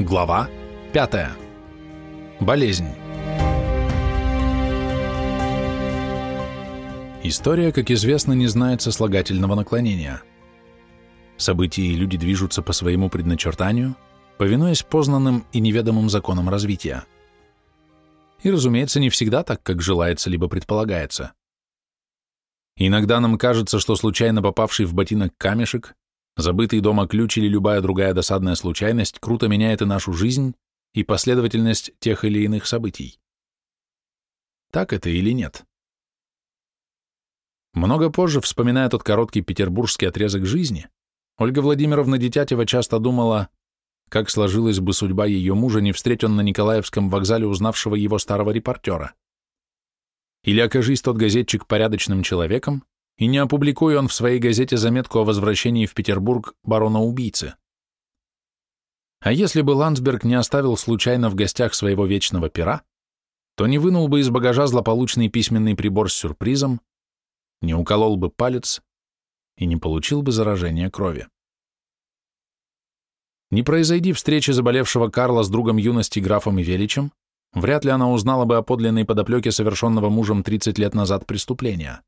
Глава 5. Болезнь. История, как известно, не знает сослагательного наклонения. События и люди движутся по своему предначертанию, повинуясь познанным и неведомым законам развития. И, разумеется, не всегда так, как желается либо предполагается. Иногда нам кажется, что случайно попавший в ботинок камешек Забытый дома ключ или любая другая досадная случайность круто меняет и нашу жизнь, и последовательность тех или иных событий. Так это или нет? Много позже, вспоминая тот короткий петербургский отрезок жизни, Ольга Владимировна Детятева часто думала, как сложилась бы судьба ее мужа, не встреть он на Николаевском вокзале узнавшего его старого репортера. Или окажись тот газетчик порядочным человеком, и не опубликуя он в своей газете заметку о возвращении в Петербург барона-убийцы. А если бы Ландсберг не оставил случайно в гостях своего вечного пера, то не вынул бы из багажа злополучный письменный прибор с сюрпризом, не уколол бы палец и не получил бы заражения крови. Не произойди встречи заболевшего Карла с другом юности графом и Величем, вряд ли она узнала бы о подлинной подоплеке совершенного мужем 30 лет назад преступления.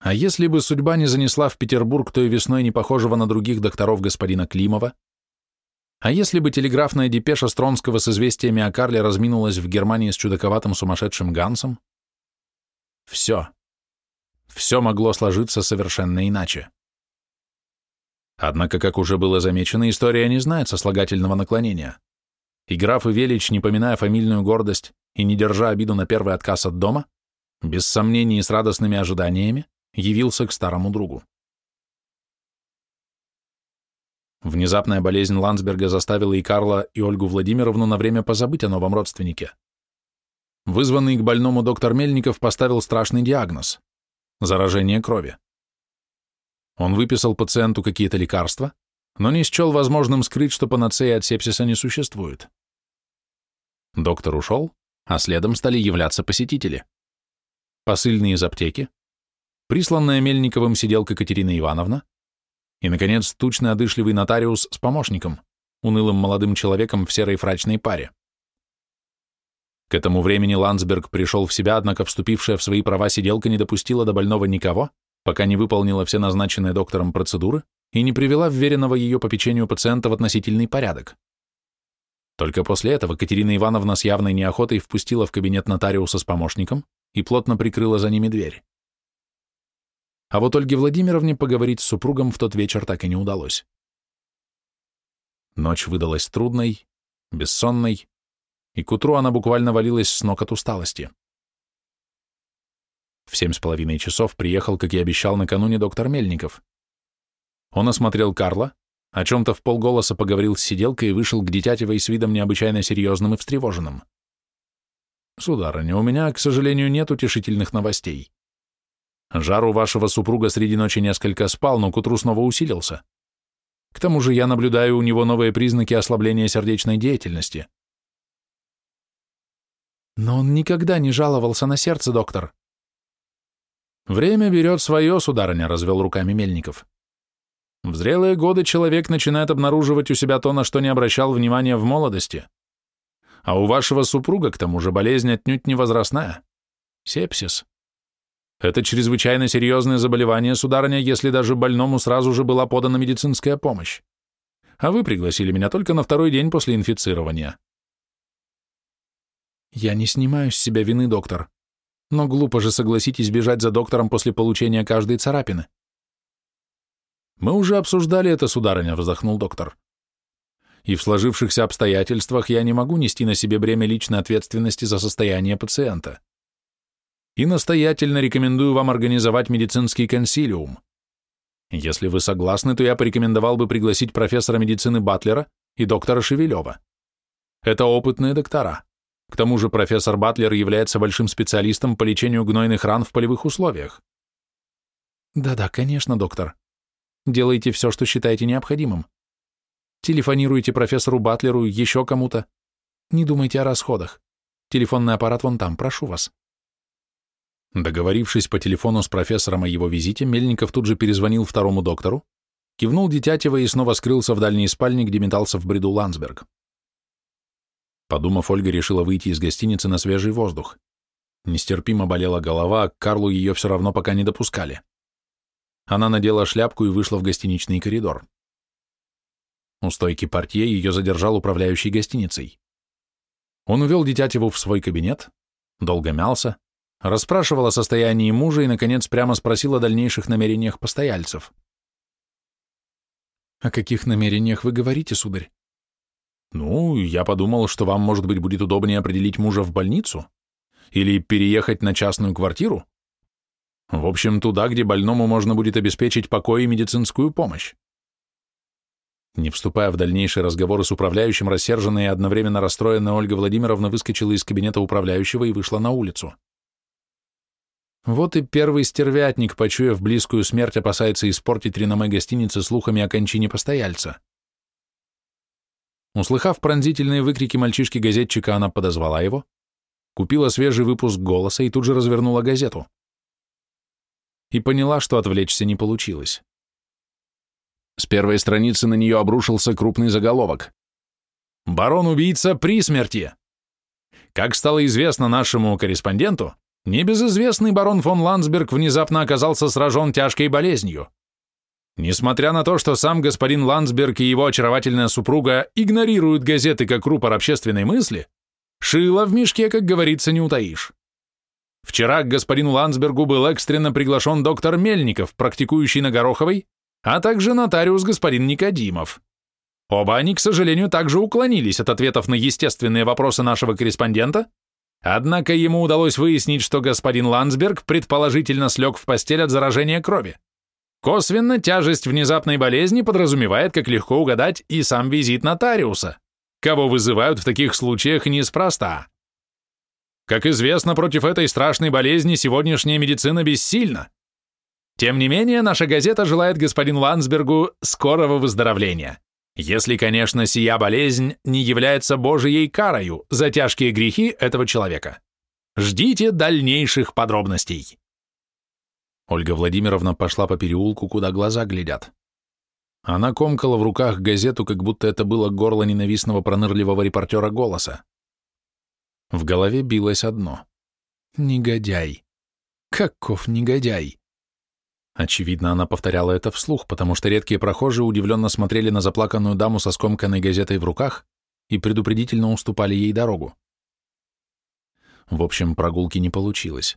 А если бы судьба не занесла в Петербург той весной не похожего на других докторов господина Климова? А если бы телеграфная депеша Стронского с известиями о Карле разминулась в Германии с чудаковатым сумасшедшим Гансом? Все. Все могло сложиться совершенно иначе. Однако, как уже было замечено, история не знает сослагательного наклонения. И граф и Велич, не поминая фамильную гордость и не держа обиду на первый отказ от дома, без сомнений и с радостными ожиданиями, явился к старому другу. Внезапная болезнь Ландсберга заставила и Карла, и Ольгу Владимировну на время позабыть о новом родственнике. Вызванный к больному доктор Мельников поставил страшный диагноз – заражение крови. Он выписал пациенту какие-то лекарства, но не счел возможным скрыть, что панацеи от сепсиса не существует. Доктор ушел, а следом стали являться посетители. Посыльные из аптеки, присланная Мельниковым сиделка Катерина Ивановна и, наконец, тучный одышливый нотариус с помощником, унылым молодым человеком в серой фрачной паре. К этому времени Ландсберг пришел в себя, однако вступившая в свои права сиделка не допустила до больного никого, пока не выполнила все назначенные доктором процедуры и не привела вверенного ее попечению пациента в относительный порядок. Только после этого Катерина Ивановна с явной неохотой впустила в кабинет нотариуса с помощником и плотно прикрыла за ними дверь. А вот Ольге Владимировне поговорить с супругом в тот вечер так и не удалось. Ночь выдалась трудной, бессонной, и к утру она буквально валилась с ног от усталости. В семь с половиной часов приехал, как и обещал накануне, доктор Мельников. Он осмотрел Карла, о чем-то в полголоса поговорил с сиделкой и вышел к Детятевой с видом необычайно серьезным и встревоженным. «Сударыня, у меня, к сожалению, нет утешительных новостей. Жар у вашего супруга среди ночи несколько спал, но к утру снова усилился. К тому же я наблюдаю у него новые признаки ослабления сердечной деятельности. Но он никогда не жаловался на сердце, доктор. Время берет свое, сударыня, развел руками Мельников. В зрелые годы человек начинает обнаруживать у себя то, на что не обращал внимания в молодости. А у вашего супруга, к тому же, болезнь отнюдь не возрастная. Сепсис. Это чрезвычайно серьезное заболевание, сударыня, если даже больному сразу же была подана медицинская помощь. А вы пригласили меня только на второй день после инфицирования. Я не снимаю с себя вины, доктор. Но глупо же, согласитесь, бежать за доктором после получения каждой царапины. Мы уже обсуждали это, сударыня, вздохнул доктор. И в сложившихся обстоятельствах я не могу нести на себе бремя личной ответственности за состояние пациента и настоятельно рекомендую вам организовать медицинский консилиум. Если вы согласны, то я порекомендовал бы пригласить профессора медицины Батлера и доктора Шевелева. Это опытные доктора. К тому же профессор Батлер является большим специалистом по лечению гнойных ран в полевых условиях. Да-да, конечно, доктор. Делайте все, что считаете необходимым. Телефонируйте профессору Батлеру, еще кому-то. Не думайте о расходах. Телефонный аппарат вон там, прошу вас. Договорившись по телефону с профессором о его визите, Мельников тут же перезвонил второму доктору, кивнул Детятева и снова скрылся в дальней спальне, где метался в бреду Ландсберг. Подумав, Ольга решила выйти из гостиницы на свежий воздух. Нестерпимо болела голова, а к Карлу ее все равно пока не допускали. Она надела шляпку и вышла в гостиничный коридор. У стойки портье ее задержал управляющий гостиницей. Он увел Детятеву в свой кабинет, долго мялся, расспрашивал о состоянии мужа и, наконец, прямо спросил о дальнейших намерениях постояльцев. «О каких намерениях вы говорите, сударь?» Ну, я подумал, что вам, может быть, будет удобнее определить мужа в больницу или переехать на частную квартиру. В общем, туда, где больному можно будет обеспечить покой и медицинскую помощь. Не вступая в дальнейшие разговоры с управляющим, рассерженная и одновременно расстроенная Ольга Владимировна выскочила из кабинета управляющего и вышла на улицу. Вот и первый стервятник, почуяв близкую смерть, опасается испортить реноме гостиницы слухами о кончине постояльца. Услыхав пронзительные выкрики мальчишки-газетчика, она подозвала его, купила свежий выпуск «Голоса» и тут же развернула газету. И поняла, что отвлечься не получилось. С первой страницы на нее обрушился крупный заголовок. «Барон-убийца при смерти!» Как стало известно нашему корреспонденту, небезызвестный барон фон Ландсберг внезапно оказался сражен тяжкой болезнью. Несмотря на то, что сам господин Ландсберг и его очаровательная супруга игнорируют газеты как рупор общественной мысли, шило в мешке, как говорится, не утаишь. Вчера к господину Ландсбергу был экстренно приглашен доктор Мельников, практикующий на Гороховой, а также нотариус господин Никодимов. Оба они, к сожалению, также уклонились от ответов на естественные вопросы нашего корреспондента, однако ему удалось выяснить, что господин Ландсберг предположительно слег в постель от заражения крови. Косвенно тяжесть внезапной болезни подразумевает, как легко угадать, и сам визит нотариуса, кого вызывают в таких случаях неспроста. Как известно, против этой страшной болезни сегодняшняя медицина бессильна. Тем не менее, наша газета желает господину Ландсбергу скорого выздоровления, если, конечно, сия болезнь не является божьей карою за тяжкие грехи этого человека. Ждите дальнейших подробностей. Ольга Владимировна пошла по переулку, куда глаза глядят. Она комкала в руках газету, как будто это было горло ненавистного пронырливого репортера голоса. В голове билось одно. «Негодяй! Каков негодяй!» Очевидно, она повторяла это вслух, потому что редкие прохожие удивленно смотрели на заплаканную даму со скомканной газетой в руках и предупредительно уступали ей дорогу. В общем, прогулки не получилось.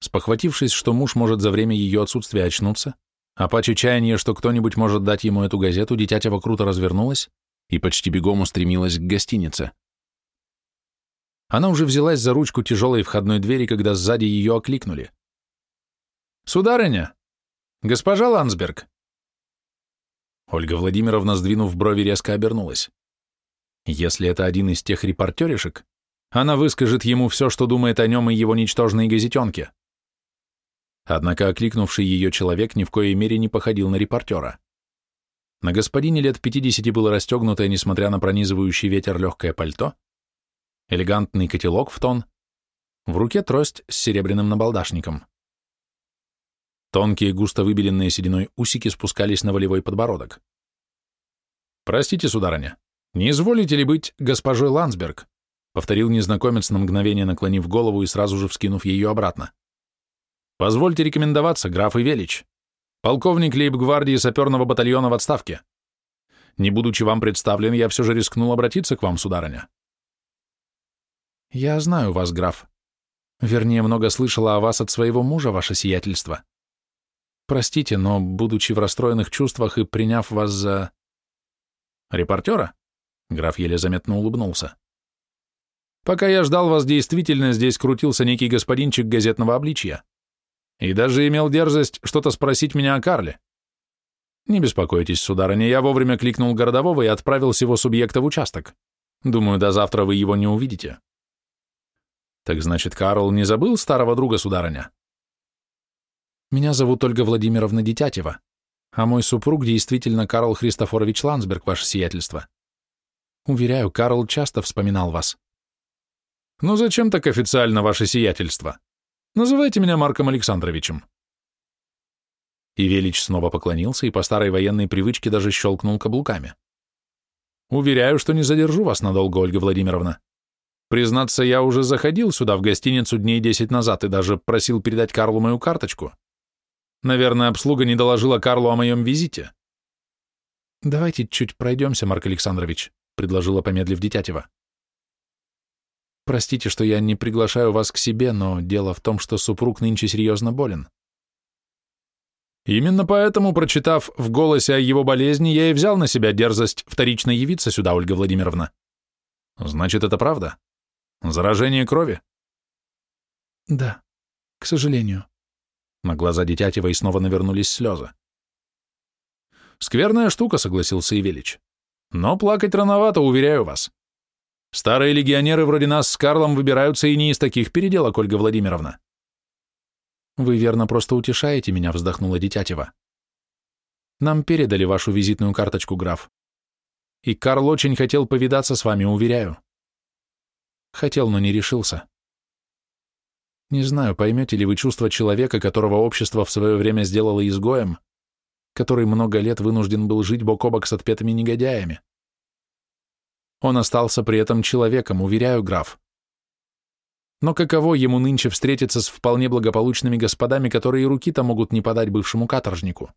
Спохватившись, что муж может за время ее отсутствия очнуться, а паче чаяния, что кто-нибудь может дать ему эту газету, дитятева круто развернулась и почти бегом устремилась к гостинице. Она уже взялась за ручку тяжелой входной двери, когда сзади ее окликнули. «Сударыня! Госпожа Ландсберг!» Ольга Владимировна, сдвинув брови, резко обернулась. Если это один из тех репортеришек, она выскажет ему все, что думает о нем и его ничтожной газетенке. Однако окликнувший ее человек ни в коей мере не походил на репортера. На господине лет 50 было расстегнутое, несмотря на пронизывающий ветер, легкое пальто, элегантный котелок в тон, в руке трость с серебряным набалдашником. Тонкие, густо выбеленные сединой усики спускались на волевой подбородок. «Простите, сударыня, не изволите ли быть госпожой Ландсберг?» повторил незнакомец на мгновение, наклонив голову и сразу же вскинув ее обратно. Позвольте рекомендоваться, граф Ивелич. Полковник лейб-гвардии саперного батальона в отставке. Не будучи вам представлен, я все же рискнул обратиться к вам, сударыня. Я знаю вас, граф. Вернее, много слышала о вас от своего мужа, ваше сиятельство. Простите, но, будучи в расстроенных чувствах и приняв вас за... Репортера? Граф еле заметно улыбнулся. Пока я ждал вас, действительно здесь крутился некий господинчик газетного обличья и даже имел дерзость что-то спросить меня о Карле. Не беспокойтесь, сударыня, я вовремя кликнул городового и отправил всего субъекта в участок. Думаю, до завтра вы его не увидите. Так значит, Карл не забыл старого друга, сударыня? Меня зовут Ольга Владимировна Детятева, а мой супруг действительно Карл Христофорович Ландсберг, ваше сиятельство. Уверяю, Карл часто вспоминал вас. Ну зачем так официально ваше сиятельство? Называйте меня Марком Александровичем. И Велич снова поклонился и по старой военной привычке даже щелкнул каблуками. «Уверяю, что не задержу вас надолго, Ольга Владимировна. Признаться, я уже заходил сюда в гостиницу дней десять назад и даже просил передать Карлу мою карточку. Наверное, обслуга не доложила Карлу о моем визите». «Давайте чуть пройдемся, Марк Александрович», — предложила, помедлив Детятева. «Простите, что я не приглашаю вас к себе, но дело в том, что супруг нынче серьезно болен. Именно поэтому, прочитав в голосе о его болезни, я и взял на себя дерзость вторично явиться сюда, Ольга Владимировна. Значит, это правда? Заражение крови? Да, к сожалению. На глаза Детятевой снова навернулись слезы. Скверная штука, согласился Ивелич. Но плакать рановато, уверяю вас. Старые легионеры вроде нас с Карлом выбираются и не из таких переделок, Ольга Владимировна. «Вы верно просто утешаете меня», — вздохнула Детятева. «Нам передали вашу визитную карточку, граф. И Карл очень хотел повидаться с вами, уверяю. Хотел, но не решился. Не знаю, поймете ли вы чувство человека, которого общество в свое время сделало изгоем, который много лет вынужден был жить бок о бок с отпетыми негодяями. Он остался при этом человеком, уверяю, граф. Но каково ему нынче встретиться с вполне благополучными господами, которые руки-то могут не подать бывшему каторжнику?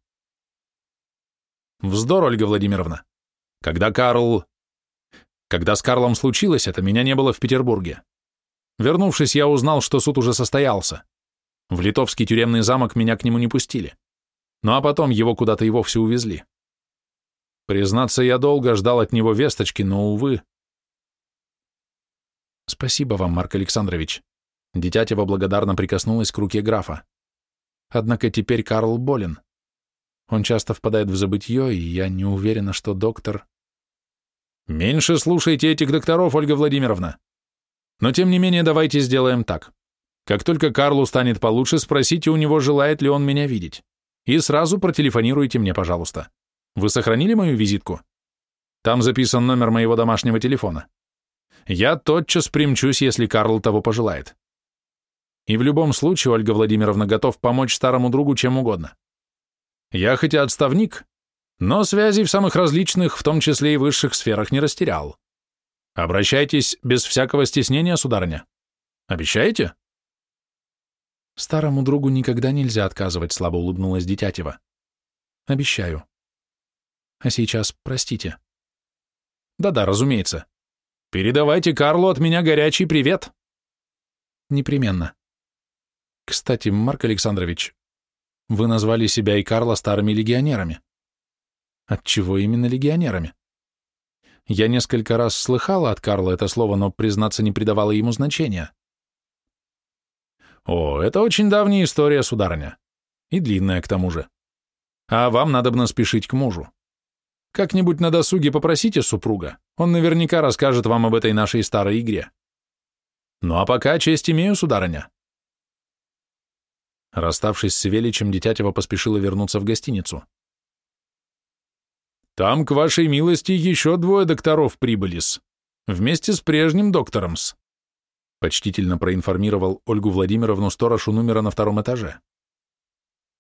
Вздор, Ольга Владимировна. Когда Карл... Когда с Карлом случилось это, меня не было в Петербурге. Вернувшись, я узнал, что суд уже состоялся. В литовский тюремный замок меня к нему не пустили. Ну а потом его куда-то и вовсе увезли. Признаться, я долго ждал от него весточки, но, увы, Спасибо вам, Марк Александрович. Дитятева благодарно прикоснулась к руке графа. Однако теперь Карл болен. Он часто впадает в забытье, и я не уверена, что доктор... Меньше слушайте этих докторов, Ольга Владимировна. Но тем не менее давайте сделаем так. Как только Карлу станет получше, спросите у него, желает ли он меня видеть. И сразу протелефонируйте мне, пожалуйста. Вы сохранили мою визитку? Там записан номер моего домашнего телефона. Я тотчас примчусь, если Карл того пожелает. И в любом случае, Ольга Владимировна, готов помочь старому другу чем угодно. Я хоть и отставник, но связей в самых различных, в том числе и высших сферах, не растерял. Обращайтесь без всякого стеснения, сударыня. Обещаете? Старому другу никогда нельзя отказывать, слабо улыбнулась Детятева. Обещаю. А сейчас простите. Да-да, разумеется. Передавайте Карлу от меня горячий привет. Непременно. Кстати, Марк Александрович, вы назвали себя и Карла старыми легионерами. Отчего именно легионерами? Я несколько раз слыхала от Карла это слово, но, признаться, не придавала ему значения. О, это очень давняя история, сударыня. И длинная, к тому же. А вам надо спешить к мужу. Как-нибудь на досуге попросите супруга, он наверняка расскажет вам об этой нашей старой игре. Ну а пока честь имею, сударыня. Расставшись с Величем, Детятева поспешила вернуться в гостиницу. «Там, к вашей милости, еще двое докторов прибыли-с, вместе с прежним доктором-с», почтительно проинформировал Ольгу Владимировну сторож у номера на втором этаже.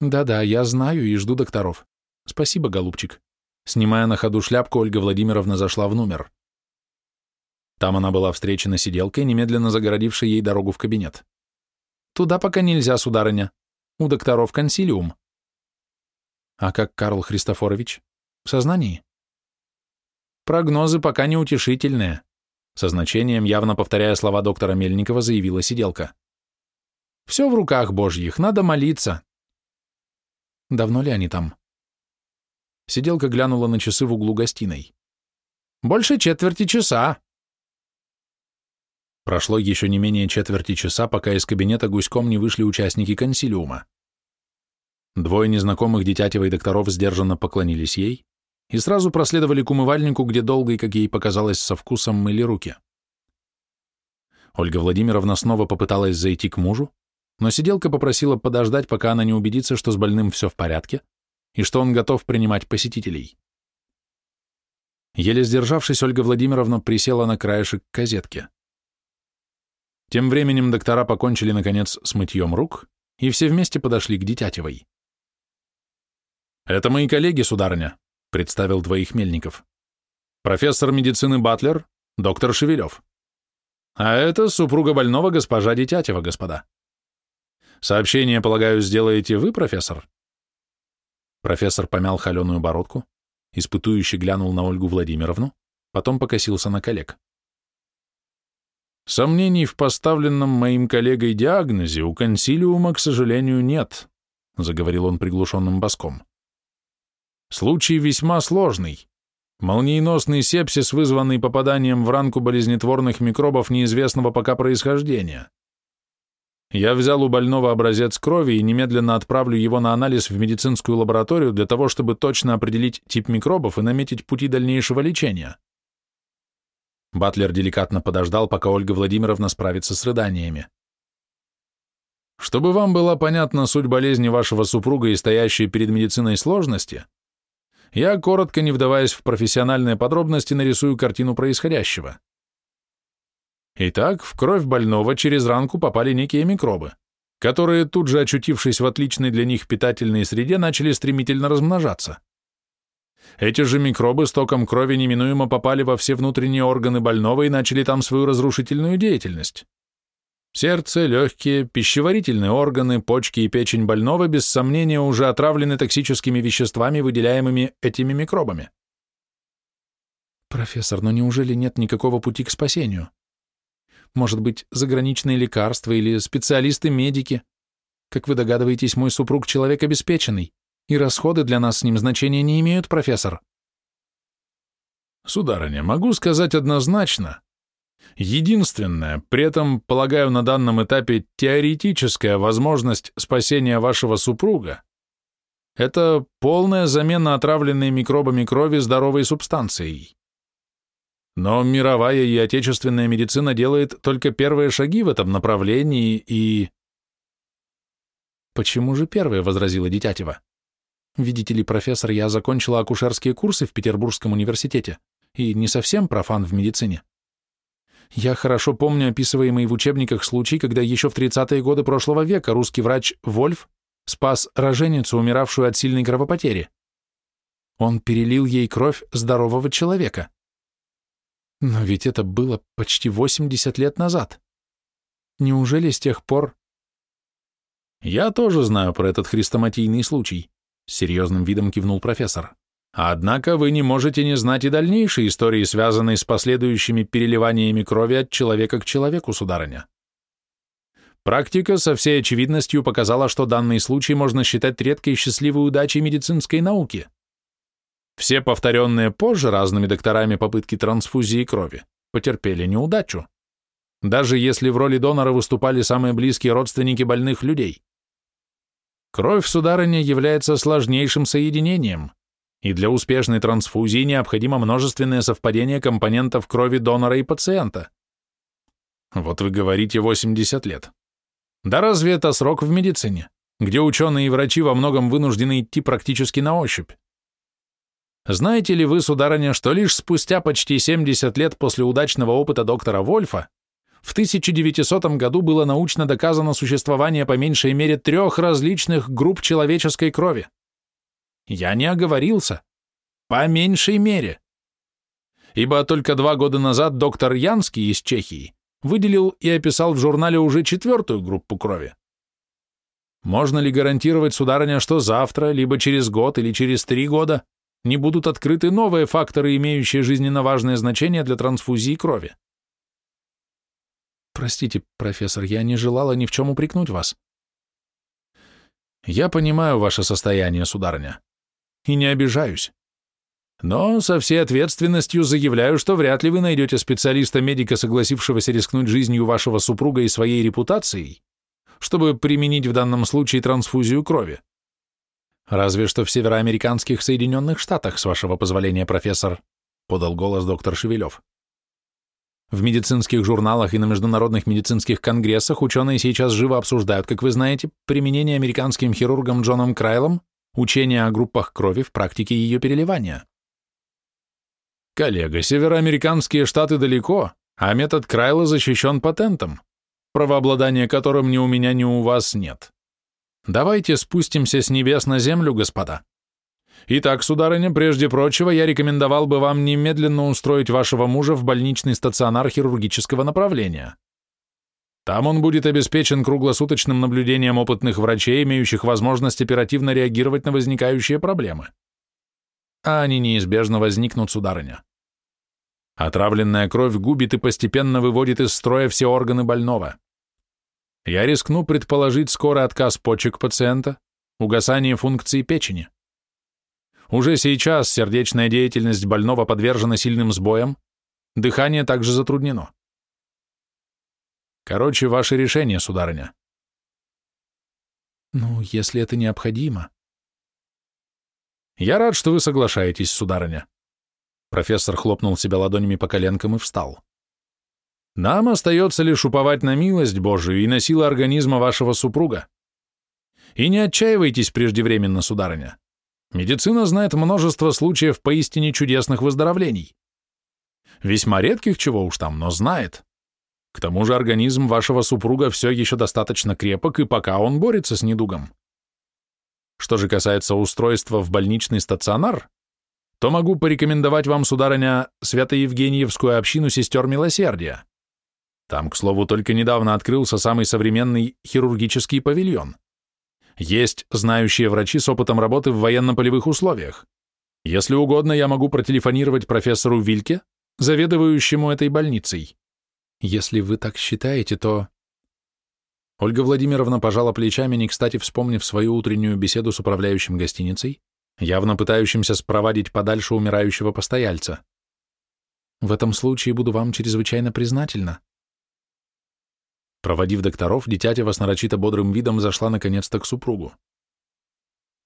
«Да-да, я знаю и жду докторов. Спасибо, голубчик», Снимая на ходу шляпку, Ольга Владимировна зашла в номер. Там она была встречена сиделкой, немедленно загородившей ей дорогу в кабинет. «Туда пока нельзя, сударыня. У докторов консилиум». «А как Карл Христофорович? В сознании?» «Прогнозы пока неутешительные», со значением, явно повторяя слова доктора Мельникова, заявила сиделка. «Все в руках божьих, надо молиться». «Давно ли они там?» Сиделка глянула на часы в углу гостиной. «Больше четверти часа». Прошло еще не менее четверти часа, пока из кабинета гуськом не вышли участники консилиума. Двое незнакомых Детятевой докторов сдержанно поклонились ей и сразу проследовали к умывальнику, где долго и, как ей показалось, со вкусом мыли руки. Ольга Владимировна снова попыталась зайти к мужу, но сиделка попросила подождать, пока она не убедится, что с больным все в порядке, и что он готов принимать посетителей. Еле сдержавшись, Ольга Владимировна присела на краешек козетки. Тем временем доктора покончили, наконец, с мытьем рук, и все вместе подошли к Детятевой. Это мои коллеги, сударыня, представил двоих мельников. Профессор медицины Батлер, доктор Шевелев. А это супруга больного госпожа Детятева, господа. Сообщение, полагаю, сделаете вы, профессор? Профессор помял холеную бородку, испытующе глянул на Ольгу Владимировну, потом покосился на коллег. Сомнений в поставленном моим коллегой диагнозе у консилиума, к сожалению, нет, заговорил он приглушенным баском. Случай весьма сложный. Молниеносный сепсис, вызванный попаданием в ранку болезнетворных микробов неизвестного пока происхождения. Я взял у больного образец крови и немедленно отправлю его на анализ в медицинскую лабораторию для того, чтобы точно определить тип микробов и наметить пути дальнейшего лечения. Батлер деликатно подождал, пока Ольга Владимировна справится с рыданиями. Чтобы вам была понятна суть болезни вашего супруга и стоящей перед медициной сложности, я, коротко не вдаваясь в профессиональные подробности, нарисую картину происходящего. Итак, в кровь больного через ранку попали некие микробы, которые, тут же очутившись в отличной для них питательной среде, начали стремительно размножаться. Эти же микробы с током крови неминуемо попали во все внутренние органы больного и начали там свою разрушительную деятельность. Сердце, легкие, пищеварительные органы, почки и печень больного без сомнения уже отравлены токсическими веществами, выделяемыми этими микробами. Профессор, но неужели нет никакого пути к спасению? Может быть, заграничные лекарства или специалисты-медики? Как вы догадываетесь, мой супруг человек обеспеченный, и расходы для нас с ним значения не имеют, профессор. Сударыня, могу сказать однозначно, Единственная, при этом, полагаю, на данном этапе теоретическая возможность спасения вашего супруга – это полная замена отравленной микробами крови здоровой субстанцией. Но мировая и отечественная медицина делает только первые шаги в этом направлении и... «Почему же первые?» — возразила Дитятева. «Видите ли, профессор, я закончила акушерские курсы в Петербургском университете и не совсем профан в медицине. Я хорошо помню описываемый в учебниках случай, когда еще в 30-е годы прошлого века русский врач Вольф спас роженицу, умиравшую от сильной кровопотери. Он перелил ей кровь здорового человека. Но ведь это было почти 80 лет назад. Неужели с тех пор... Я тоже знаю про этот хрестоматийный случай, с серьезным видом кивнул профессор. Однако вы не можете не знать и дальнейшей истории, связанной с последующими переливаниями крови от человека к человеку, сударыня. Практика со всей очевидностью показала, что данный случай можно считать редкой счастливой удачей медицинской науки. Все повторенные позже разными докторами попытки трансфузии крови потерпели неудачу, даже если в роли донора выступали самые близкие родственники больных людей. Кровь, сударыня, является сложнейшим соединением, и для успешной трансфузии необходимо множественное совпадение компонентов крови донора и пациента. Вот вы говорите 80 лет. Да разве это срок в медицине, где ученые и врачи во многом вынуждены идти практически на ощупь? Знаете ли вы, сударыня, что лишь спустя почти 70 лет после удачного опыта доктора Вольфа в 1900 году было научно доказано существование по меньшей мере трех различных групп человеческой крови? Я не оговорился. По меньшей мере. Ибо только два года назад доктор Янский из Чехии выделил и описал в журнале уже четвертую группу крови. Можно ли гарантировать, сударыня, что завтра, либо через год или через три года не будут открыты новые факторы, имеющие жизненно важное значение для трансфузии крови? Простите, профессор, я не желала ни в чем упрекнуть вас. Я понимаю ваше состояние, сударыня и не обижаюсь. Но со всей ответственностью заявляю, что вряд ли вы найдете специалиста-медика, согласившегося рискнуть жизнью вашего супруга и своей репутацией, чтобы применить в данном случае трансфузию крови. Разве что в североамериканских Соединенных Штатах, с вашего позволения, профессор, подал голос доктор Шевелев. В медицинских журналах и на международных медицинских конгрессах ученые сейчас живо обсуждают, как вы знаете, применение американским хирургом Джоном Крайлом Учение о группах крови в практике ее переливания. Коллега, североамериканские штаты далеко, а метод Крайла защищен патентом, правообладания которым ни у меня, ни у вас нет. Давайте спустимся с небес на землю, господа. Итак, сударыня, прежде прочего, я рекомендовал бы вам немедленно устроить вашего мужа в больничный стационар хирургического направления. Там он будет обеспечен круглосуточным наблюдением опытных врачей, имеющих возможность оперативно реагировать на возникающие проблемы. А они неизбежно возникнут, сударыня. Отравленная кровь губит и постепенно выводит из строя все органы больного. Я рискну предположить скорый отказ почек пациента, угасание функций печени. Уже сейчас сердечная деятельность больного подвержена сильным сбоям, дыхание также затруднено. Короче, ваше решение, сударыня. Ну, если это необходимо. Я рад, что вы соглашаетесь, сударыня. Профессор хлопнул себя ладонями по коленкам и встал. Нам остается лишь уповать на милость Божию и на силы организма вашего супруга. И не отчаивайтесь преждевременно, сударыня. Медицина знает множество случаев поистине чудесных выздоровлений. Весьма редких, чего уж там, но знает. К тому же организм вашего супруга все еще достаточно крепок, и пока он борется с недугом. Что же касается устройства в больничный стационар, то могу порекомендовать вам, сударыня, Свято-Евгеньевскую общину сестер милосердия. Там, к слову, только недавно открылся самый современный хирургический павильон. Есть знающие врачи с опытом работы в военно-полевых условиях. Если угодно, я могу протелефонировать профессору Вильке, заведующему этой больницей. Если вы так считаете, то... Ольга Владимировна пожала плечами, не кстати вспомнив свою утреннюю беседу с управляющим гостиницей, явно пытающимся спровадить подальше умирающего постояльца. В этом случае буду вам чрезвычайно признательна. Проводив докторов, Дитятева с нарочито бодрым видом зашла наконец-то к супругу.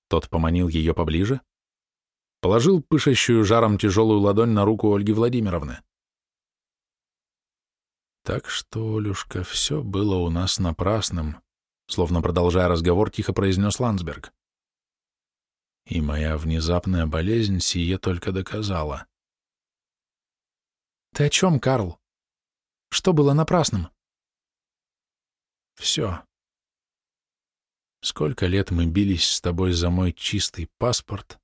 Тот поманил ее поближе, положил пышащую жаром тяжелую ладонь на руку Ольги Владимировны. Так что, Олюшка, все было у нас напрасным, словно продолжая разговор, тихо произнес Ландсберг. И моя внезапная болезнь сие только доказала. Ты о чем, Карл? Что было напрасным? Все. Сколько лет мы бились с тобой за мой чистый паспорт,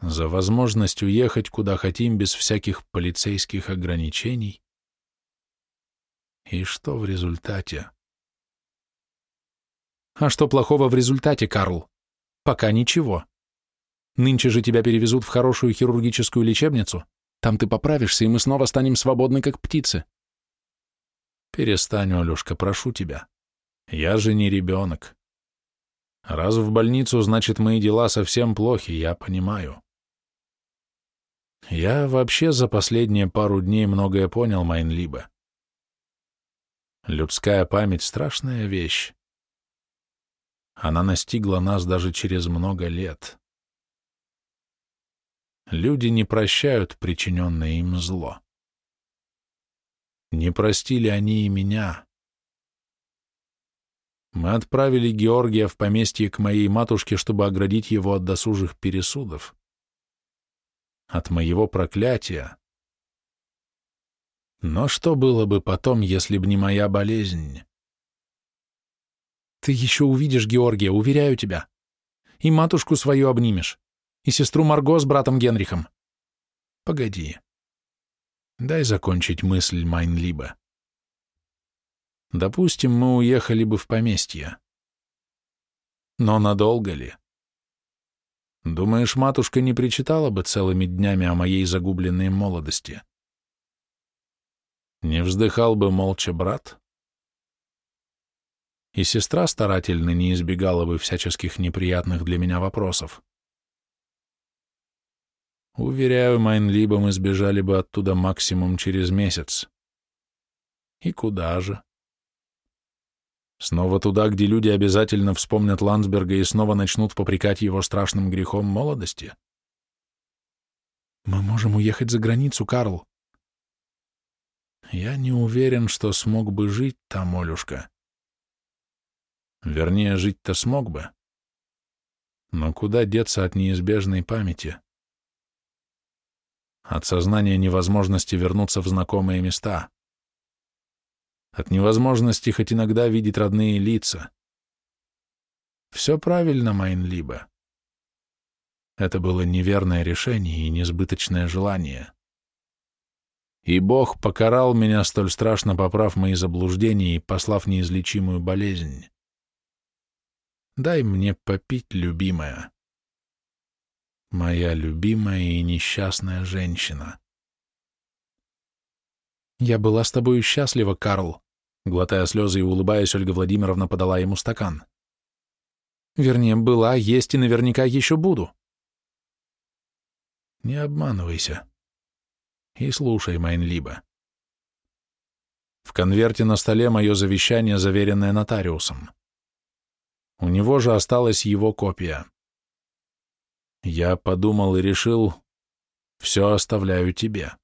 за возможность уехать куда хотим без всяких полицейских ограничений, и что в результате? А что плохого в результате, Карл? Пока ничего. Нынче же тебя перевезут в хорошую хирургическую лечебницу. Там ты поправишься, и мы снова станем свободны, как птицы. Перестань, Олюшка, прошу тебя. Я же не ребенок. Раз в больницу, значит, мои дела совсем плохи, я понимаю. Я вообще за последние пару дней многое понял, Майнлибе. Людская память — страшная вещь. Она настигла нас даже через много лет. Люди не прощают причиненное им зло. Не простили они и меня. Мы отправили Георгия в поместье к моей матушке, чтобы оградить его от досужих пересудов. От моего проклятия, но что было бы потом, если б не моя болезнь? Ты еще увидишь Георгия, уверяю тебя. И матушку свою обнимешь, и сестру Марго с братом Генрихом. Погоди. Дай закончить мысль, Майнлиба. Допустим, мы уехали бы в поместье. Но надолго ли? Думаешь, матушка не причитала бы целыми днями о моей загубленной молодости? Не вздыхал бы молча брат? И сестра старательно не избегала бы всяческих неприятных для меня вопросов. Уверяю, Майнлиба, мы сбежали бы оттуда максимум через месяц. И куда же? Снова туда, где люди обязательно вспомнят Ландсберга и снова начнут попрекать его страшным грехом молодости? Мы можем уехать за границу, Карл. Я не уверен, что смог бы жить там, Олюшка. Вернее, жить-то смог бы. Но куда деться от неизбежной памяти? От сознания невозможности вернуться в знакомые места. От невозможности хоть иногда видеть родные лица. Все правильно, Майнлибе. Это было неверное решение и несбыточное желание. И Бог покарал меня, столь страшно поправ мои заблуждения и послав неизлечимую болезнь. Дай мне попить, любимая. Моя любимая и несчастная женщина. Я была с тобой счастлива, Карл. Глотая слезы и улыбаясь, Ольга Владимировна подала ему стакан. Вернее, была, есть и наверняка еще буду. Не обманывайся. И слушай, Майнлиба. В конверте на столе мое завещание, заверенное нотариусом. У него же осталась его копия. Я подумал и решил, все оставляю тебе.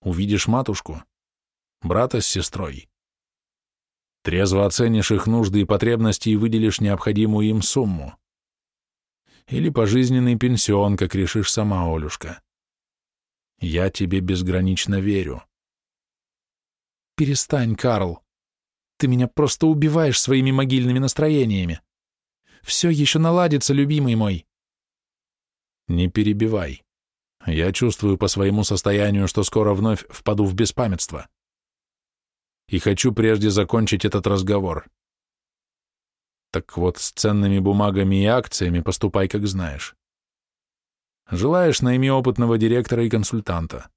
Увидишь матушку, брата с сестрой. Трезво оценишь их нужды и потребности и выделишь необходимую им сумму. Или пожизненный пенсион, как решишь сама, Олюшка. Я тебе безгранично верю. Перестань, Карл. Ты меня просто убиваешь своими могильными настроениями. Все еще наладится, любимый мой. Не перебивай. Я чувствую по своему состоянию, что скоро вновь впаду в беспамятство. И хочу прежде закончить этот разговор. Так вот, с ценными бумагами и акциями поступай, как знаешь. Желаешь, найми опытного директора и консультанта.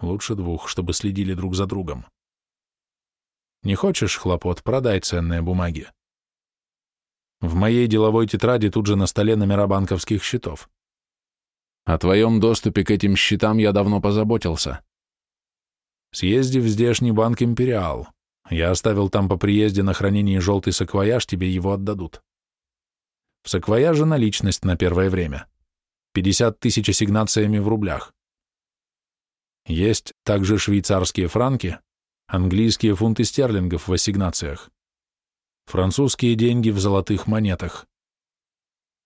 Лучше двух, чтобы следили друг за другом. Не хочешь хлопот, продай ценные бумаги. В моей деловой тетради тут же на столе номера банковских счетов. О твоем доступе к этим счетам я давно позаботился. Съезди в здешний банк «Империал». Я оставил там по приезде на хранении желтый саквояж, тебе его отдадут. В саквояже наличность на первое время. 50 тысяч ассигнациями в рублях. Есть также швейцарские франки, английские фунты стерлингов в ассигнациях, французские деньги в золотых монетах.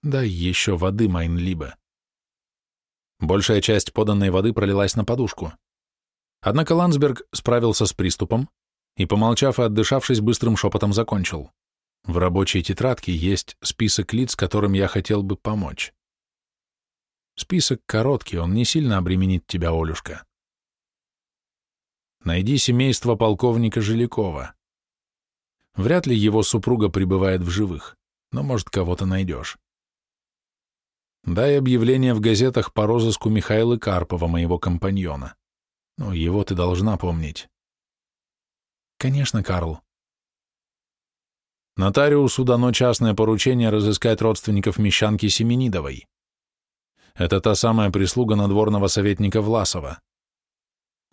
Дай еще воды, Майнлибе. Большая часть поданной воды пролилась на подушку. Однако Ландсберг справился с приступом и, помолчав и отдышавшись, быстрым шепотом закончил. В рабочей тетрадке есть список лиц, которым я хотел бы помочь. Список короткий, он не сильно обременит тебя, Олюшка. Найди семейство полковника Жилякова. Вряд ли его супруга пребывает в живых, но, может, кого-то найдешь. Дай объявление в газетах по розыску Михаила Карпова, моего компаньона. Ну, его ты должна помнить. Конечно, Карл. Нотариусу дано частное поручение разыскать родственников Мещанки Семенидовой. Это та самая прислуга надворного советника Власова.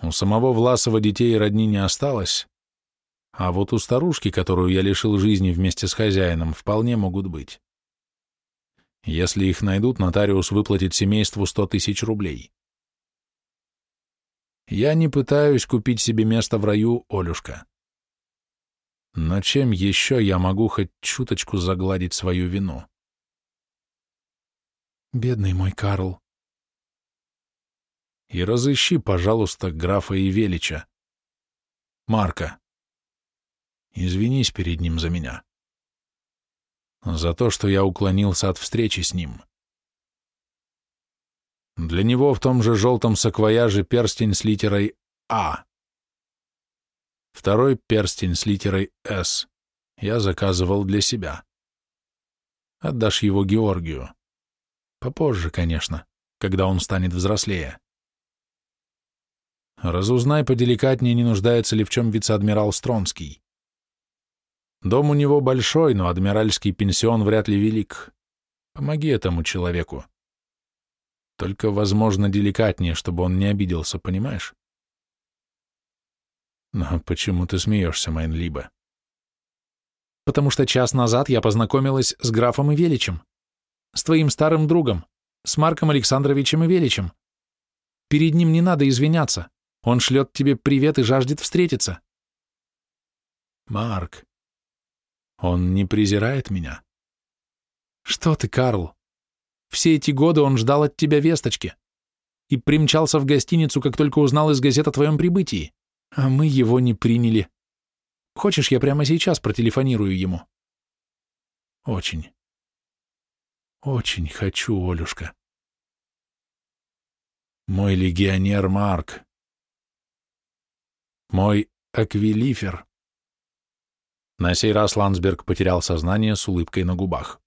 У самого Власова детей и родни не осталось, а вот у старушки, которую я лишил жизни вместе с хозяином, вполне могут быть. Если их найдут, нотариус выплатит семейству сто тысяч рублей. Я не пытаюсь купить себе место в раю, Олюшка. Но чем еще я могу хоть чуточку загладить свою вину? Бедный мой Карл. И разыщи, пожалуйста, графа Ивелича. Марка. Извинись перед ним за меня за то, что я уклонился от встречи с ним. Для него в том же желтом саквояже перстень с литерой «А». Второй перстень с литерой «С» я заказывал для себя. Отдашь его Георгию. Попозже, конечно, когда он станет взрослее. Разузнай поделикатнее, не нуждается ли в чем вице-адмирал Стронский. Дом у него большой, но адмиральский пенсион вряд ли велик. Помоги этому человеку. Только, возможно, деликатнее, чтобы он не обиделся, понимаешь? Но почему ты смеешься, Майнлиба? Потому что час назад я познакомилась с графом Ивеличем, с твоим старым другом, с Марком Александровичем Ивеличем. Перед ним не надо извиняться. Он шлет тебе привет и жаждет встретиться. Марк, он не презирает меня? Что ты, Карл? Все эти годы он ждал от тебя весточки и примчался в гостиницу, как только узнал из газет о твоем прибытии, а мы его не приняли. Хочешь, я прямо сейчас протелефонирую ему? Очень. Очень хочу, Олюшка. Мой легионер Марк. Мой аквилифер. На сей раз Ландсберг потерял сознание с улыбкой на губах.